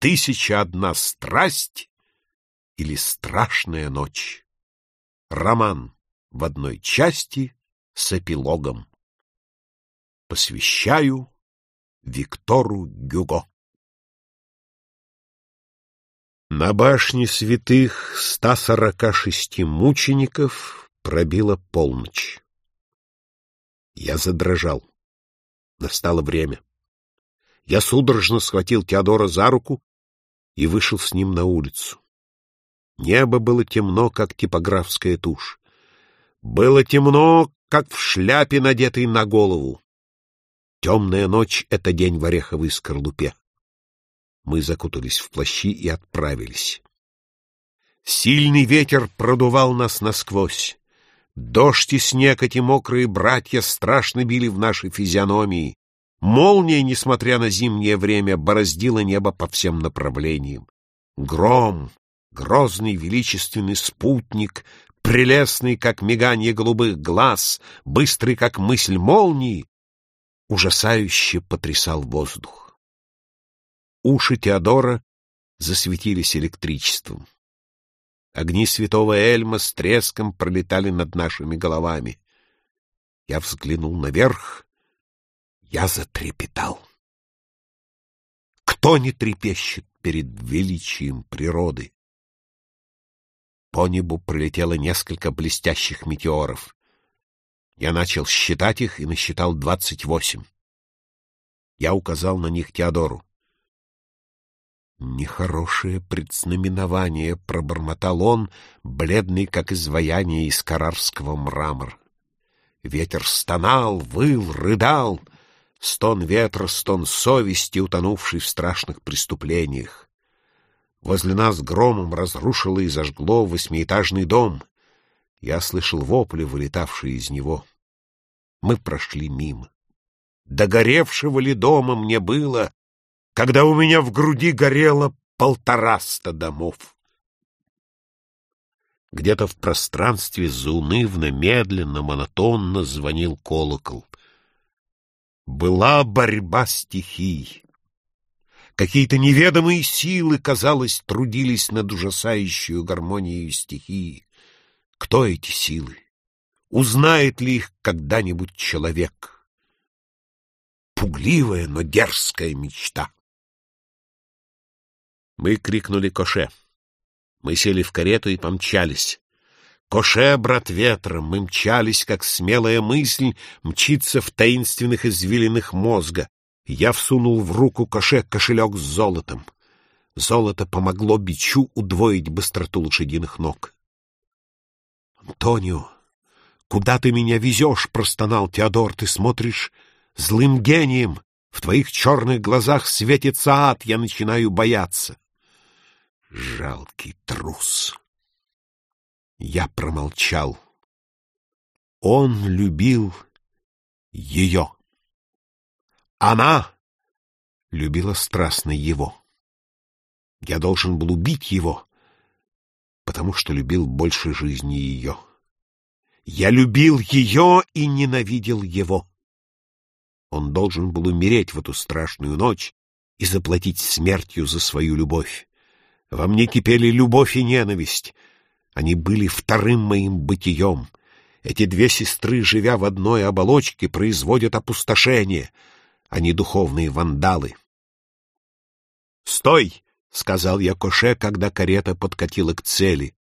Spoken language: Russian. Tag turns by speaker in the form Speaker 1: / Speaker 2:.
Speaker 1: Тысяча одна страсть или страшная ночь. Роман в одной части с эпилогом. Посвящаю Виктору Гюго. На башне святых 146 мучеников пробила полночь. Я задрожал. Настало время. Я судорожно схватил Теодора за руку и вышел с ним на улицу. Небо было темно, как типографская тушь. Было темно, как в шляпе, надетой на голову. Темная ночь — это день в ореховой скорлупе. Мы закутались в плащи и отправились. Сильный ветер продувал нас насквозь. Дождь и снег, эти мокрые братья, страшно били в наши физиономии. Молния, несмотря на зимнее время, бороздила небо по всем направлениям. Гром, грозный величественный спутник, прелестный, как мигание голубых глаз, быстрый, как мысль молнии, ужасающе потрясал воздух. Уши Теодора засветились электричеством. Огни святого Эльма с треском пролетали над нашими головами. Я взглянул наверх я затрепетал. Кто не трепещет перед величием природы? По небу пролетело несколько блестящих метеоров. Я начал считать их и насчитал двадцать восемь. Я указал на них Теодору. «Нехорошее предзнаменование», — пробормотал он, бледный, как изваяние из карарского мрамора. Ветер стонал, выл, рыдал — стон ветра, стон совести, утонувший в страшных преступлениях. Возле нас громом разрушило и зажгло восьмиэтажный дом. Я слышал вопли, вылетавшие из него. Мы прошли мимо. Догоревшего ли дома мне было, когда у меня в груди горело полтораста домов? Где-то в пространстве заунывно, медленно, монотонно звонил колокол — была борьба стихий. Какие-то неведомые силы, казалось, трудились над ужасающей гармонией стихии. Кто эти силы? Узнает ли их когда-нибудь человек? Пугливая, но дерзкая мечта. Мы крикнули Коше. Мы сели в карету и помчались. Коше, брат ветра, мы мчались, как смелая мысль мчится в таинственных извилинах мозга. Я всунул в руку Коше кошелек с золотом. Золото помогло бичу удвоить быстроту лошадиных ног. «Антонио, куда ты меня везешь?» — простонал Теодор. «Ты смотришь злым гением. В твоих черных глазах светится ад. Я начинаю бояться». «Жалкий трус!» Я промолчал. Он любил ее. Она любила страстно его. Я должен был убить его, потому что любил больше жизни ее. Я любил ее и ненавидел его. Он должен был умереть в эту страшную ночь и заплатить смертью за свою любовь. Во мне кипели любовь и ненависть — они были вторым моим бытием. Эти две сестры, живя в одной оболочке, производят опустошение. Они духовные вандалы. «Стой!» — сказал я Коше, когда карета подкатила к цели.